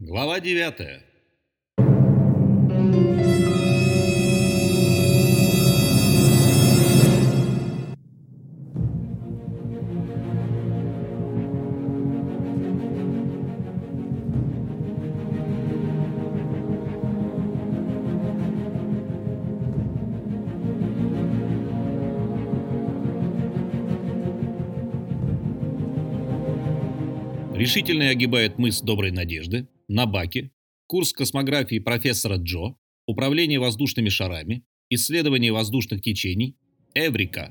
Глава 9. Решительный огибает мыс Доброй Надежды, на Баке, курс космографии профессора Джо, управление воздушными шарами, исследование воздушных течений, Эврика.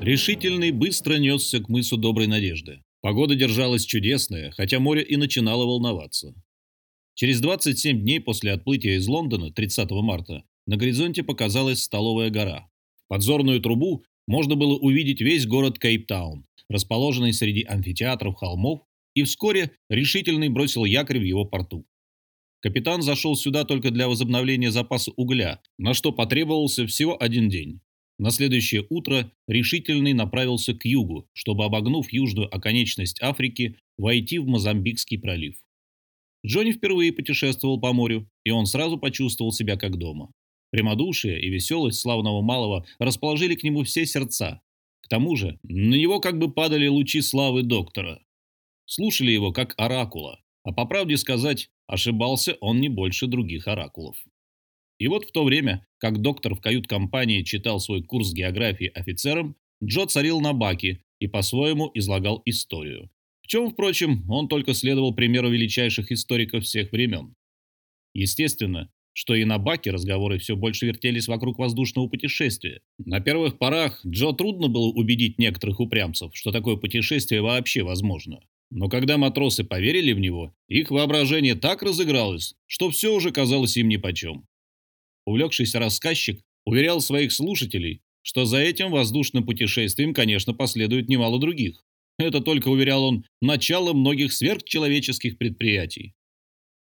Решительный быстро несся к мысу Доброй Надежды. Погода держалась чудесная, хотя море и начинало волноваться. Через 27 дней после отплытия из Лондона 30 марта на горизонте показалась Столовая гора. Подзорную трубу можно было увидеть весь город Кейптаун, расположенный среди амфитеатров холмов, и вскоре решительный бросил якорь в его порту. Капитан зашел сюда только для возобновления запаса угля, на что потребовался всего один день. На следующее утро решительный направился к югу, чтобы, обогнув южную оконечность Африки, войти в Мозамбикский пролив. Джонни впервые путешествовал по морю, и он сразу почувствовал себя как дома. Прямодушие и веселость славного малого расположили к нему все сердца. К тому же на него как бы падали лучи славы доктора. Слушали его как оракула, а по правде сказать, ошибался он не больше других оракулов. И вот в то время, как доктор в кают-компании читал свой курс географии офицерам, Джо царил на баке и по-своему излагал историю, чем, впрочем, он только следовал примеру величайших историков всех времен. Естественно, что и на Баке разговоры все больше вертелись вокруг воздушного путешествия. На первых порах Джо трудно было убедить некоторых упрямцев, что такое путешествие вообще возможно. Но когда матросы поверили в него, их воображение так разыгралось, что все уже казалось им нипочем. Увлекшийся рассказчик уверял своих слушателей, что за этим воздушным путешествием, конечно, последует немало других. Это только, уверял он, начало многих сверхчеловеческих предприятий.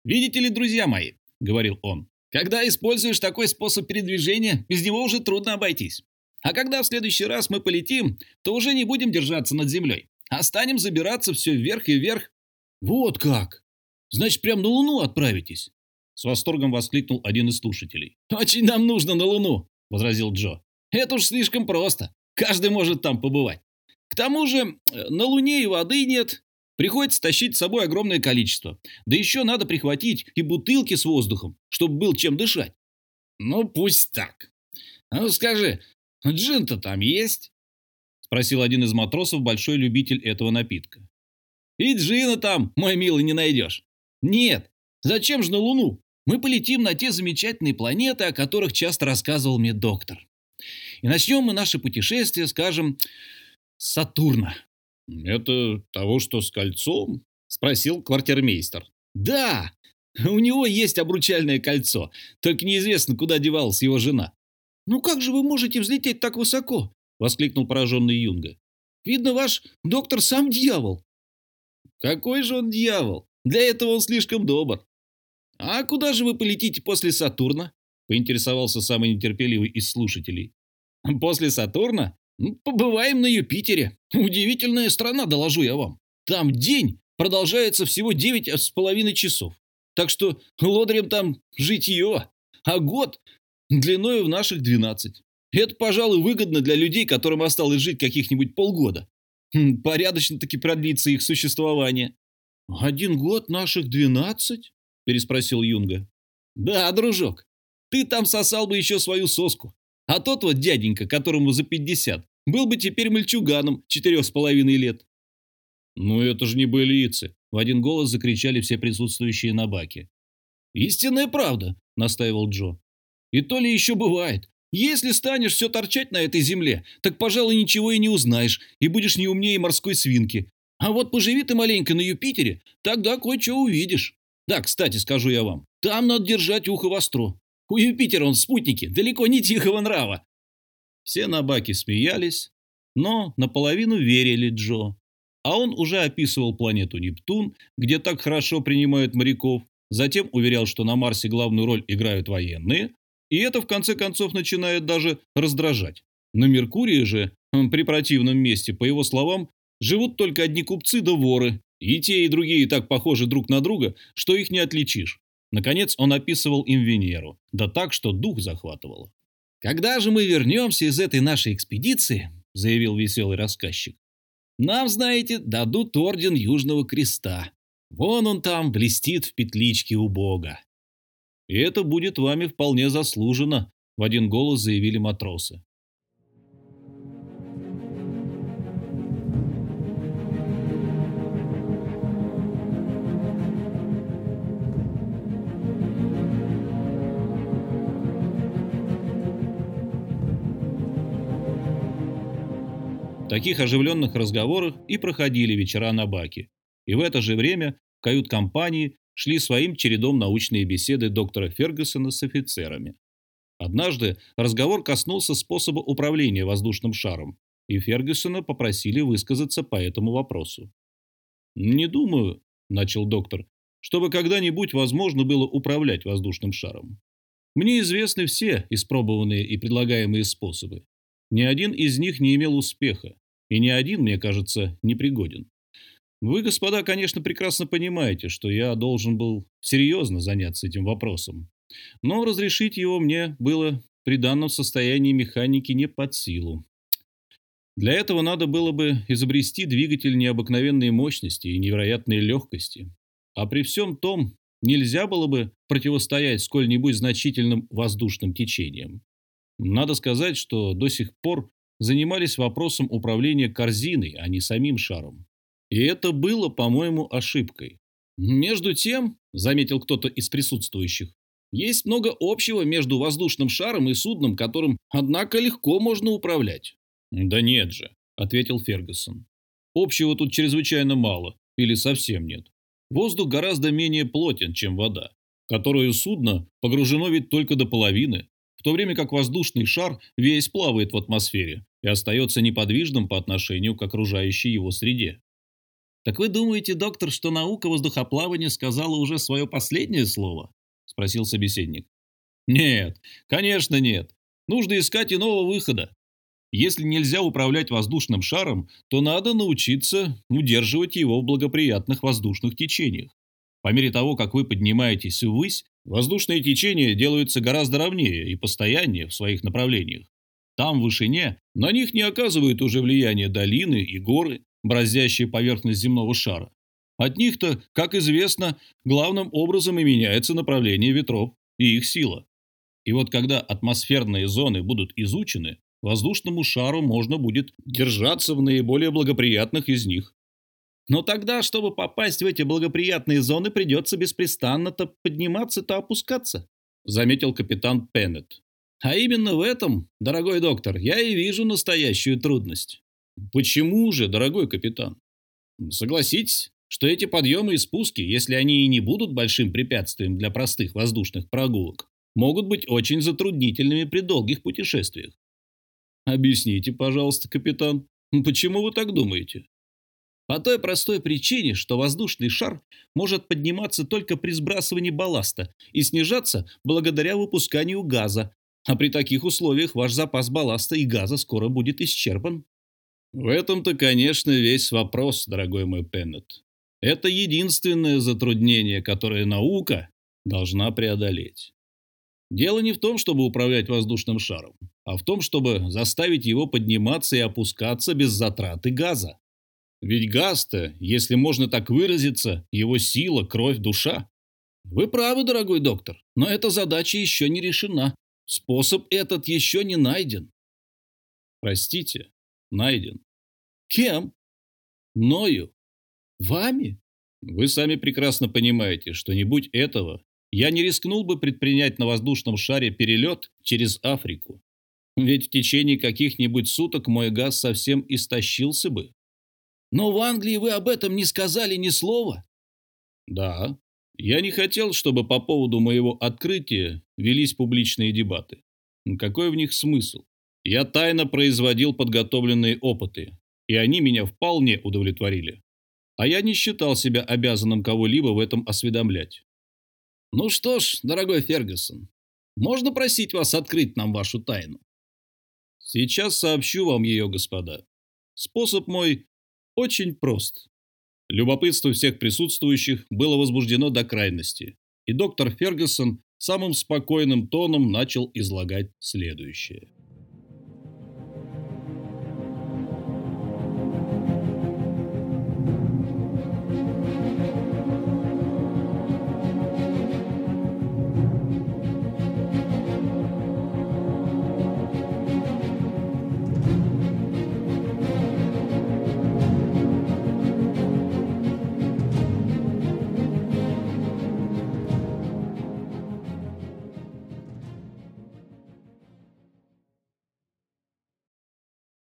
«Видите ли, друзья мои», — говорил он, — «когда используешь такой способ передвижения, без него уже трудно обойтись. А когда в следующий раз мы полетим, то уже не будем держаться над землей, а станем забираться все вверх и вверх». «Вот как! Значит, прям на Луну отправитесь?» С восторгом воскликнул один из слушателей. «Очень нам нужно на Луну», — возразил Джо. «Это уж слишком просто. Каждый может там побывать. К тому же э, на Луне и воды нет. Приходится тащить с собой огромное количество. Да еще надо прихватить и бутылки с воздухом, чтобы был чем дышать. Ну, пусть так. А ну скажи, джин-то там есть? Спросил один из матросов, большой любитель этого напитка. И джина там, мой милый, не найдешь. Нет, зачем же на Луну? Мы полетим на те замечательные планеты, о которых часто рассказывал мне доктор. И начнем мы наше путешествие, скажем, Сатурна. Это того, что с кольцом? Спросил квартирмейстер. Да, у него есть обручальное кольцо, только неизвестно, куда девалась его жена. Ну как же вы можете взлететь так высоко? Воскликнул пораженный Юнга. Видно, ваш доктор сам дьявол. Какой же он дьявол? Для этого он слишком добр. А куда же вы полетите после Сатурна? Поинтересовался самый нетерпеливый из слушателей. После Сатурна? Побываем на Юпитере. Удивительная страна, доложу я вам. Там день продолжается всего девять с половиной часов. Так что лодырем там житье, а год длиною в наших 12. Это, пожалуй, выгодно для людей, которым осталось жить каких-нибудь полгода. Хм, порядочно-таки продлится их существование. «Один год наших двенадцать?» – переспросил Юнга. «Да, дружок, ты там сосал бы еще свою соску. А тот вот дяденька, которому за пятьдесят, был бы теперь мальчуганом четырех с половиной лет. «Ну это же не былицы!» — в один голос закричали все присутствующие на баке. «Истинная правда!» — настаивал Джо. «И то ли еще бывает. Если станешь все торчать на этой земле, так, пожалуй, ничего и не узнаешь, и будешь не умнее морской свинки. А вот поживи ты маленько на Юпитере, тогда кое-что увидишь. Да, кстати, скажу я вам, там надо держать ухо востро. У Юпитера он спутники, далеко не тихого нрава. Все на баке смеялись, но наполовину верили Джо. А он уже описывал планету Нептун, где так хорошо принимают моряков, затем уверял, что на Марсе главную роль играют военные, и это в конце концов начинает даже раздражать. На Меркурии же, при противном месте, по его словам, живут только одни купцы да воры, и те, и другие так похожи друг на друга, что их не отличишь. Наконец он описывал им Венеру, да так, что дух захватывало. «Когда же мы вернемся из этой нашей экспедиции?» – заявил веселый рассказчик. «Нам, знаете, дадут орден Южного Креста. Вон он там блестит в петличке у Бога». «И это будет вами вполне заслужено», – в один голос заявили матросы. Таких оживленных разговорах и проходили вечера на баке. И в это же время в кают-компании шли своим чередом научные беседы доктора Фергюсона с офицерами. Однажды разговор коснулся способа управления воздушным шаром, и Фергюсона попросили высказаться по этому вопросу. «Не думаю», – начал доктор, – «чтобы когда-нибудь возможно было управлять воздушным шаром. Мне известны все испробованные и предлагаемые способы. Ни один из них не имел успеха и ни один, мне кажется, не пригоден. Вы, господа, конечно, прекрасно понимаете, что я должен был серьезно заняться этим вопросом. Но разрешить его мне было при данном состоянии механики не под силу. Для этого надо было бы изобрести двигатель необыкновенной мощности и невероятной легкости. А при всем том, нельзя было бы противостоять сколь-нибудь значительным воздушным течениям. Надо сказать, что до сих пор занимались вопросом управления корзиной, а не самим шаром. И это было, по-моему, ошибкой. Между тем, заметил кто-то из присутствующих, есть много общего между воздушным шаром и судном, которым, однако, легко можно управлять. Да нет же, ответил Фергюсон. Общего тут чрезвычайно мало, или совсем нет. Воздух гораздо менее плотен, чем вода, которую судно погружено ведь только до половины, в то время как воздушный шар весь плавает в атмосфере и остается неподвижным по отношению к окружающей его среде. «Так вы думаете, доктор, что наука воздухоплавания сказала уже свое последнее слово?» – спросил собеседник. «Нет, конечно нет. Нужно искать иного выхода. Если нельзя управлять воздушным шаром, то надо научиться удерживать его в благоприятных воздушных течениях. По мере того, как вы поднимаетесь ввысь, воздушные течения делаются гораздо ровнее и постояннее в своих направлениях. Там, в вышине, на них не оказывают уже влияния долины и горы, бороздящие поверхность земного шара. От них-то, как известно, главным образом и меняется направление ветров и их сила. И вот когда атмосферные зоны будут изучены, воздушному шару можно будет держаться в наиболее благоприятных из них. Но тогда, чтобы попасть в эти благоприятные зоны, придется беспрестанно то подниматься, то опускаться, заметил капитан Пеннет. А именно в этом, дорогой доктор, я и вижу настоящую трудность. Почему же, дорогой капитан? Согласитесь, что эти подъемы и спуски, если они и не будут большим препятствием для простых воздушных прогулок, могут быть очень затруднительными при долгих путешествиях. Объясните, пожалуйста, капитан, почему вы так думаете? По той простой причине, что воздушный шар может подниматься только при сбрасывании балласта и снижаться благодаря выпусканию газа, а при таких условиях ваш запас балласта и газа скоро будет исчерпан. В этом-то, конечно, весь вопрос, дорогой мой Пеннет. Это единственное затруднение, которое наука должна преодолеть. Дело не в том, чтобы управлять воздушным шаром, а в том, чтобы заставить его подниматься и опускаться без затраты газа. Ведь газ-то, если можно так выразиться, его сила, кровь, душа. Вы правы, дорогой доктор, но эта задача еще не решена. Способ этот еще не найден. Простите, найден. Кем? Мною. Вами? Вы сами прекрасно понимаете, что не будь этого, я не рискнул бы предпринять на воздушном шаре перелет через Африку. Ведь в течение каких-нибудь суток мой газ совсем истощился бы. Но в Англии вы об этом не сказали ни слова. Да, я не хотел, чтобы по поводу моего открытия велись публичные дебаты. Какой в них смысл? Я тайно производил подготовленные опыты, и они меня вполне удовлетворили. А я не считал себя обязанным кого-либо в этом осведомлять. Ну что ж, дорогой Фергюсон, можно просить вас открыть нам вашу тайну? Сейчас сообщу вам ее, господа. Способ мой очень прост. Любопытство всех присутствующих было возбуждено до крайности, и доктор Фергюсон самым спокойным тоном начал излагать следующее.